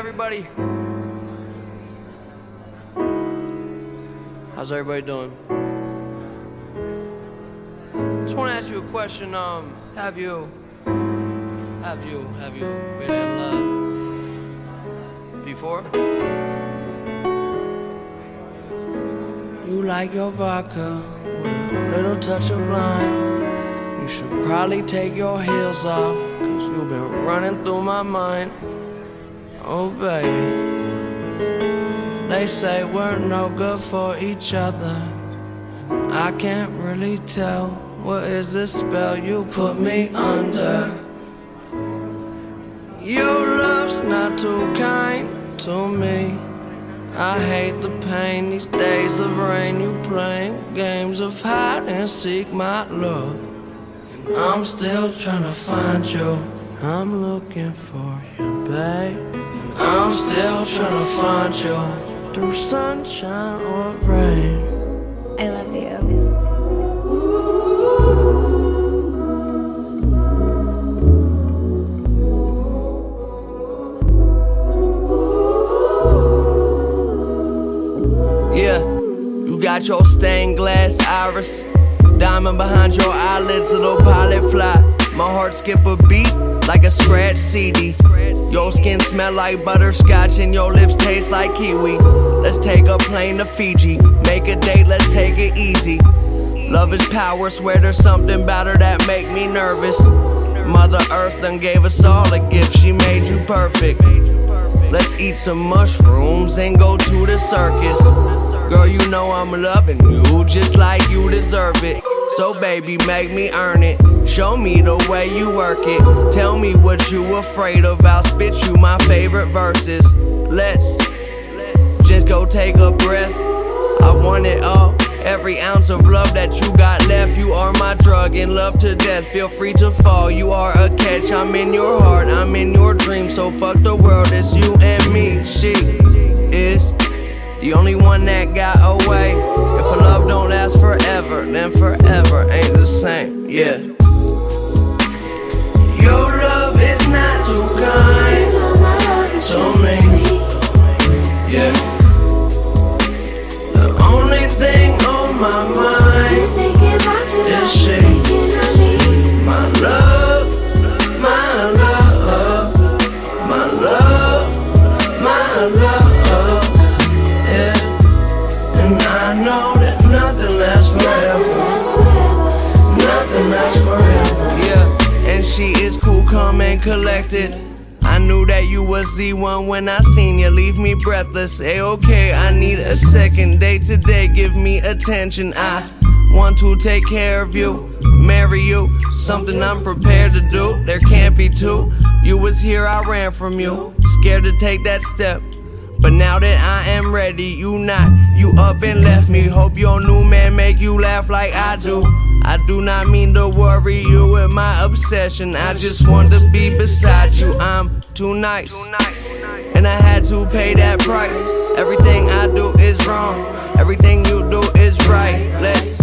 everybody. How's everybody doing? Just want to ask you a question. Um, have you, have you, have you been in love before? You like your vodka with a little touch of lime. You should probably take your heels off, cause you've been running through my mind. Oh, baby. They say we're no good for each other. I can't really tell. What is this spell you put me under? Your love's not too kind to me. I hate the pain these days of rain. You playing games of hide and seek, my love. And I'm still trying to find you. I'm looking for you, babe. And I'm still trying to find you through sunshine or rain. I love you. Yeah, you got your stained glass iris. Diamond behind your eyelids, little pilot fly. My heart skip a beat like a scratch CD. Your skin smell like butterscotch and your lips taste like kiwi. Let's take a plane to Fiji. Make a date, let's take it easy. Love is power, swear there's something about her that make me nervous. Mother Earth done gave us all a gift, she made you perfect. Let's eat some mushrooms and go to the circus. Girl, you know I'm loving you just like. So, baby, make me earn it. Show me the way you work it. Tell me what you afraid of. I'll spit you my favorite verses. Let's just go take a breath. I want it all. Every ounce of love that you got left, you are my drug and love to death. Feel free to fall, you are a catch. I'm in your heart, I'm in your dream. So fuck the world, it's you and me. She is the only one that got away. If a love don't last forever, then forever ain't the same. Yeah. Your love is not too kind to me. Yeah. The only thing on my mind is she. She is cool, calm, and collected. I knew that you was Z1 when I seen you. Leave me breathless. Hey, okay, I need a second. Day to day, give me attention. I want to take care of you, marry you. Something I'm prepared to do. There can't be two. You was here, I ran from you. Scared to take that step. But now that I am ready, you not. You up and left me. Hope your new man make you laugh like I do. I do not mean to worry you with my obsession. I just want to be beside you. I'm too nice. And I had to pay that price. Everything I do is wrong. Everything you do is right. Let's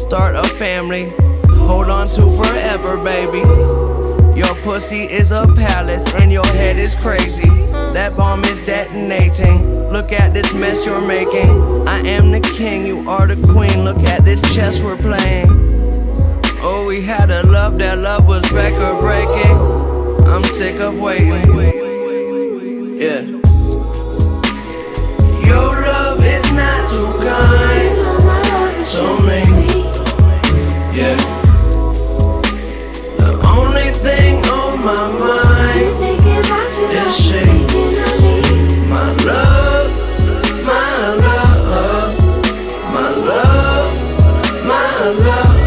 start a family. Hold on to forever, baby. Pussy is a palace and your head is crazy. That bomb is detonating. Look at this mess you're making. I am the king, you are the queen. Look at this chess we're playing. Oh, we had a love, that love was record breaking. I'm sick of waiting. Yeah. love.